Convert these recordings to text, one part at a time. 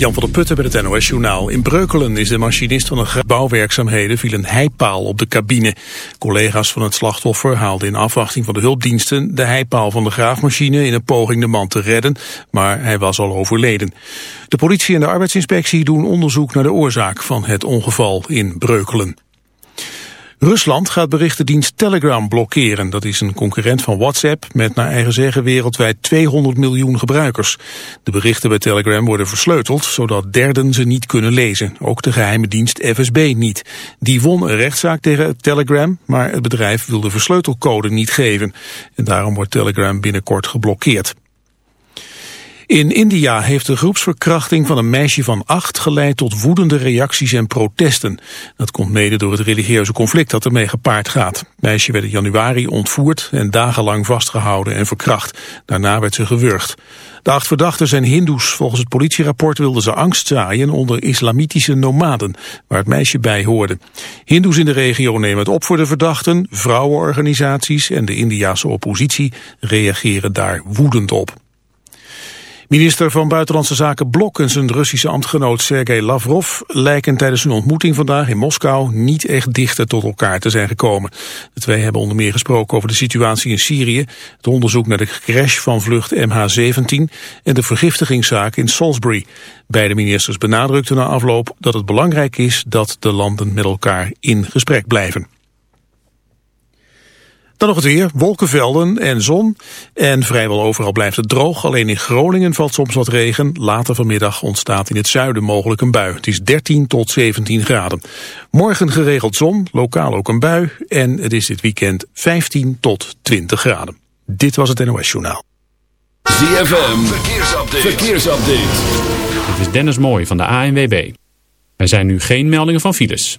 Jan van der Putten bij het NOS Journaal. In Breukelen is de machinist van een bouwwerkzaamheden viel een heipaal op de cabine. Collega's van het slachtoffer haalden in afwachting van de hulpdiensten de heipaal van de graafmachine in een poging de man te redden, maar hij was al overleden. De politie en de arbeidsinspectie doen onderzoek naar de oorzaak van het ongeval in Breukelen. Rusland gaat berichtendienst Telegram blokkeren. Dat is een concurrent van WhatsApp met naar eigen zeggen wereldwijd 200 miljoen gebruikers. De berichten bij Telegram worden versleuteld, zodat derden ze niet kunnen lezen. Ook de geheime dienst FSB niet. Die won een rechtszaak tegen Telegram, maar het bedrijf wil de versleutelcode niet geven. En daarom wordt Telegram binnenkort geblokkeerd. In India heeft de groepsverkrachting van een meisje van acht geleid tot woedende reacties en protesten. Dat komt mede door het religieuze conflict dat ermee gepaard gaat. Meisje werd in januari ontvoerd en dagenlang vastgehouden en verkracht. Daarna werd ze gewurgd. De acht verdachten zijn hindoes. Volgens het politierapport wilden ze angst zaaien onder islamitische nomaden, waar het meisje bij hoorde. Hindoes in de regio nemen het op voor de verdachten. Vrouwenorganisaties en de Indiase oppositie reageren daar woedend op. Minister van Buitenlandse Zaken Blok en zijn Russische ambtgenoot Sergei Lavrov lijken tijdens hun ontmoeting vandaag in Moskou niet echt dichter tot elkaar te zijn gekomen. De twee hebben onder meer gesproken over de situatie in Syrië, het onderzoek naar de crash van vlucht MH17 en de vergiftigingszaak in Salisbury. Beide ministers benadrukten na afloop dat het belangrijk is dat de landen met elkaar in gesprek blijven. Dan nog het weer, wolkenvelden en zon. En vrijwel overal blijft het droog. Alleen in Groningen valt soms wat regen. Later vanmiddag ontstaat in het zuiden mogelijk een bui. Het is 13 tot 17 graden. Morgen geregeld zon, lokaal ook een bui. En het is dit weekend 15 tot 20 graden. Dit was het NOS Journaal. ZFM, verkeersupdate. verkeersupdate. Dit is Dennis Mooij van de ANWB. Er zijn nu geen meldingen van files.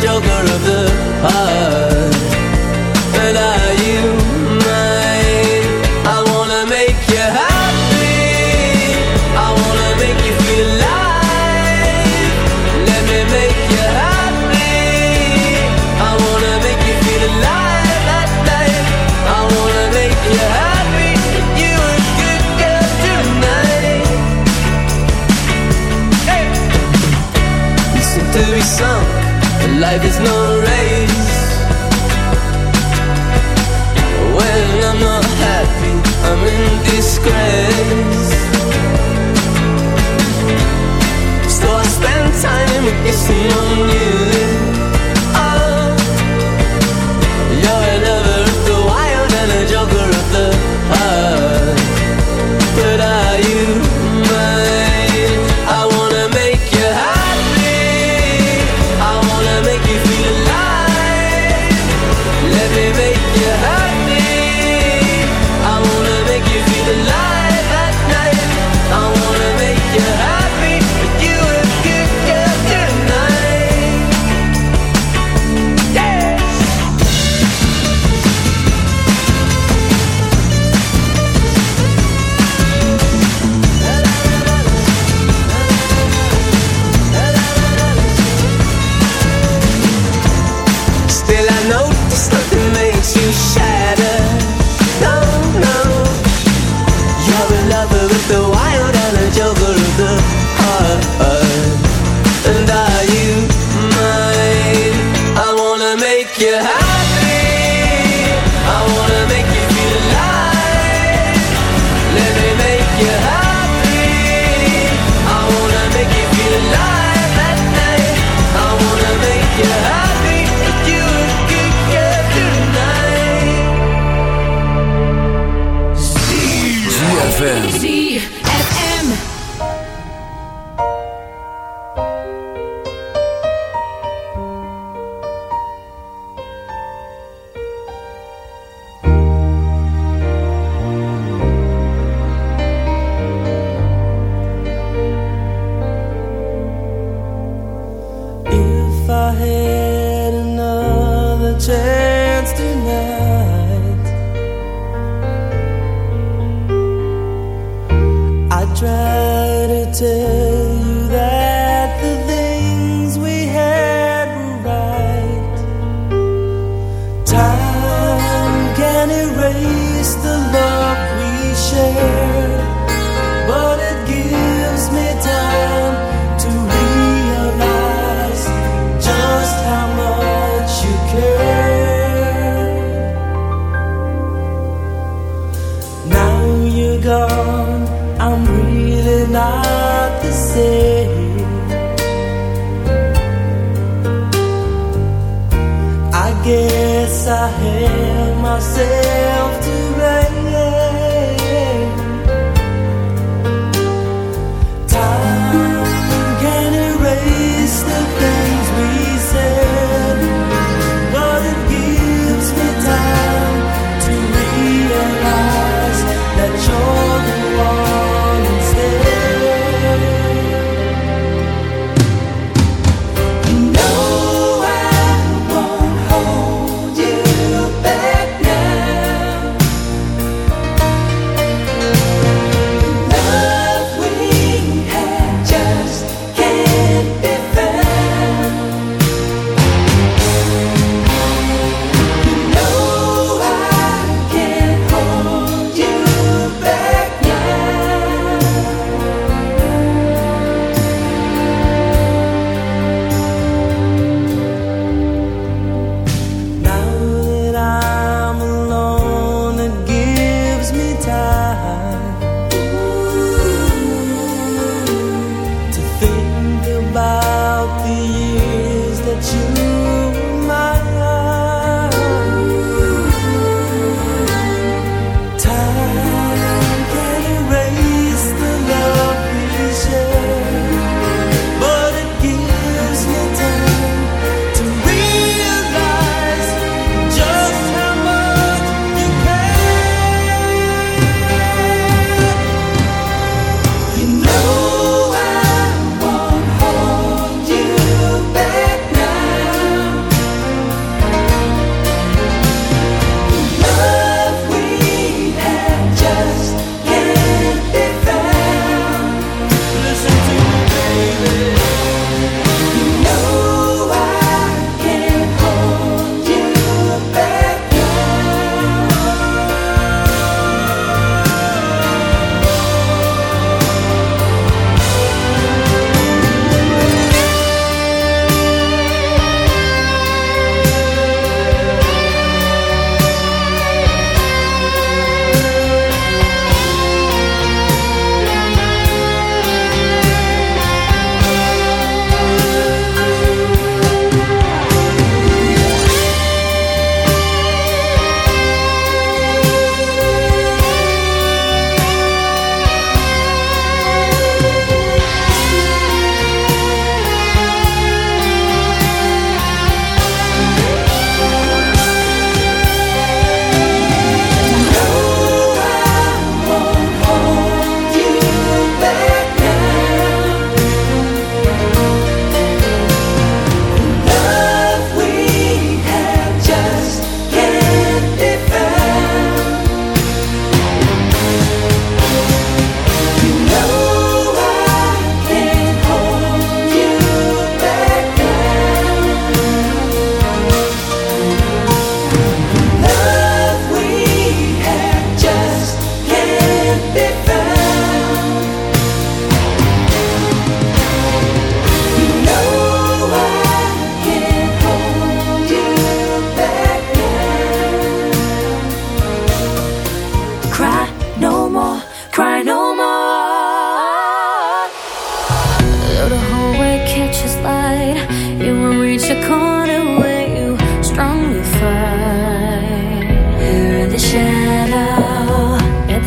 joker of the heart. life no race. When I'm not happy, I'm in disgrace. I spend time on you guess I have myself to blame.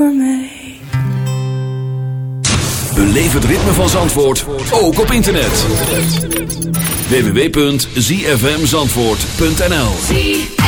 Voor mij. Het ritme van Zandvoort, ook op internet. www.zfmzandvoort.nl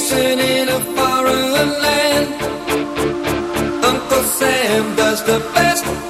station in a foreign land. Uncle Sam does the best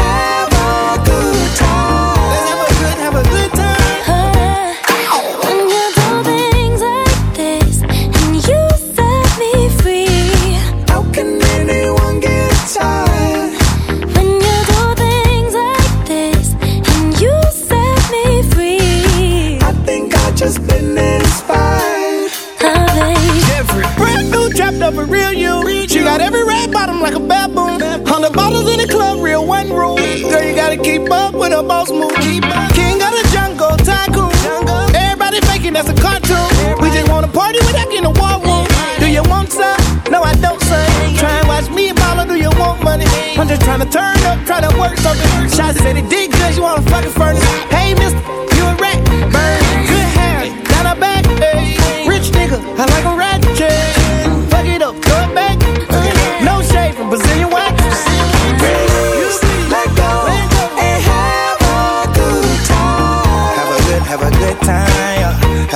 that's a cartoon. We just wanna party with that in a war room. Do you want some? No, I don't, son. Try and watch me and mama, do you want money? I'm just trying to turn up, try to work something. Shots said he did good, you wanna fucking furnace. Hey, mister.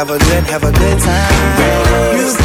have a good, have a good time. Music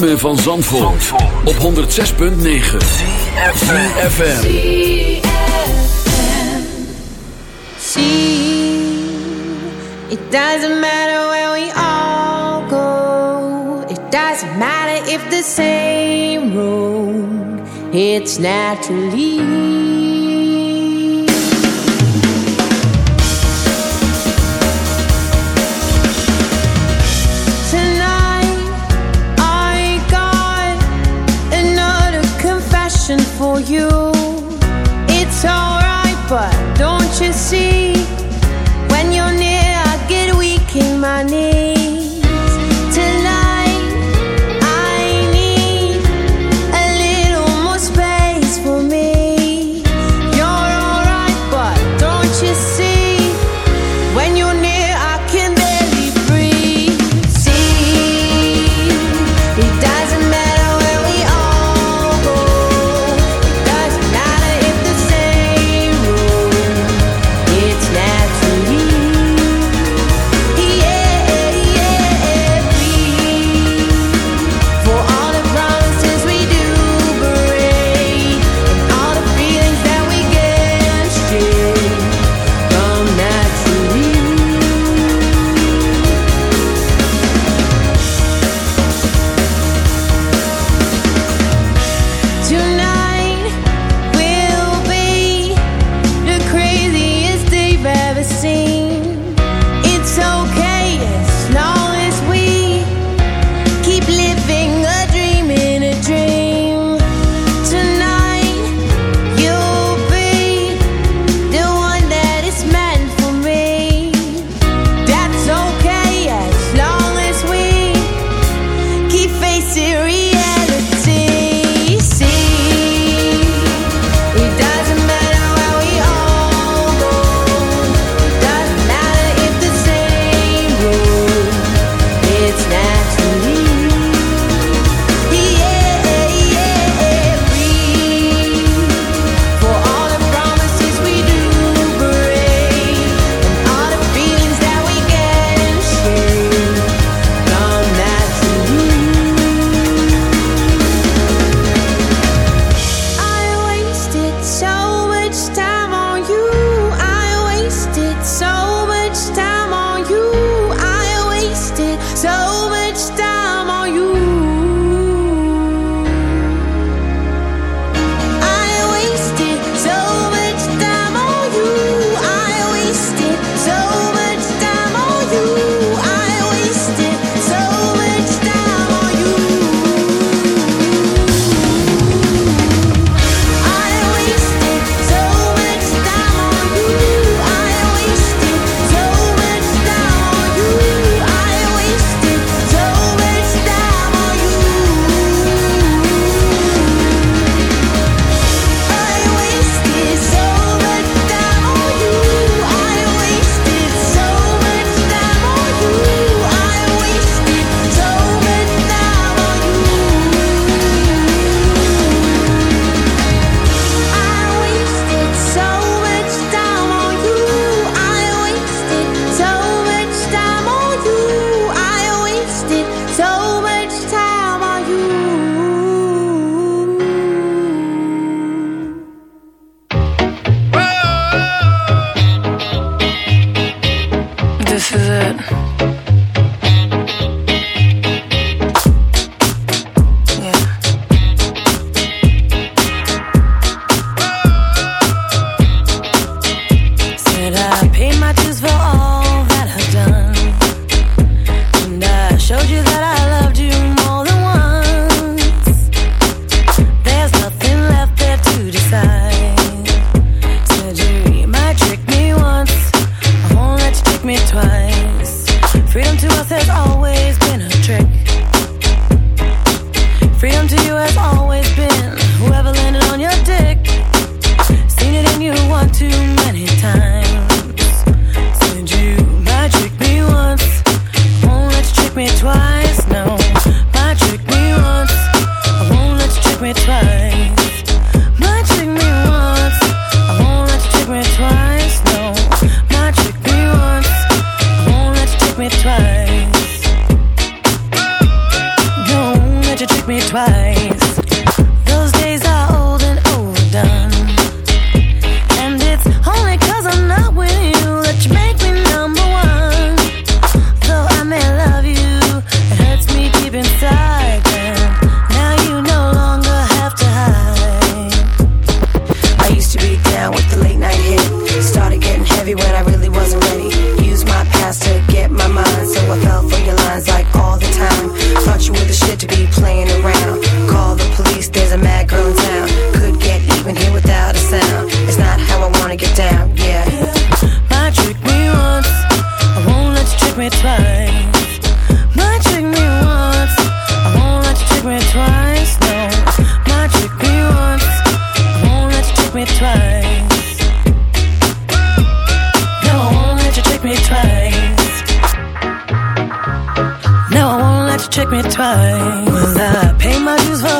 Ritme van Zandvoort, op 106.9 FM. See, it doesn't matter where we all go. It doesn't matter if the same road. It's naturally. Trick me twice. I pay my dues for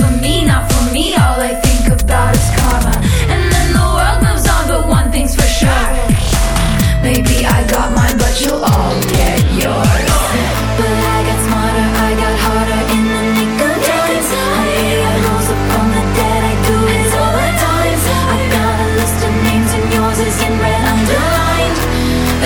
me, not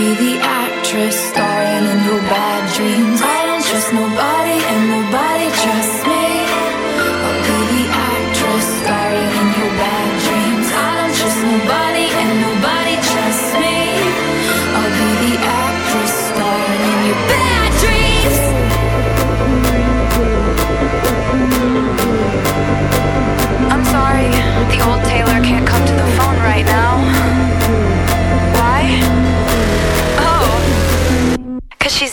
Be the actress starring in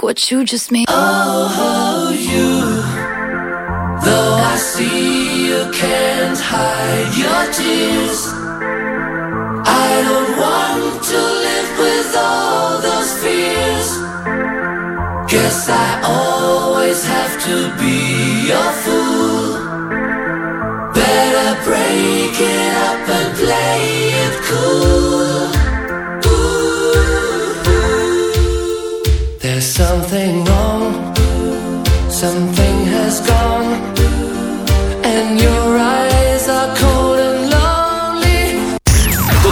What you just made. Oh, you. Though I see you can't hide your tears. I don't want to live with all those fears. Guess I always have to be your fool. Better break it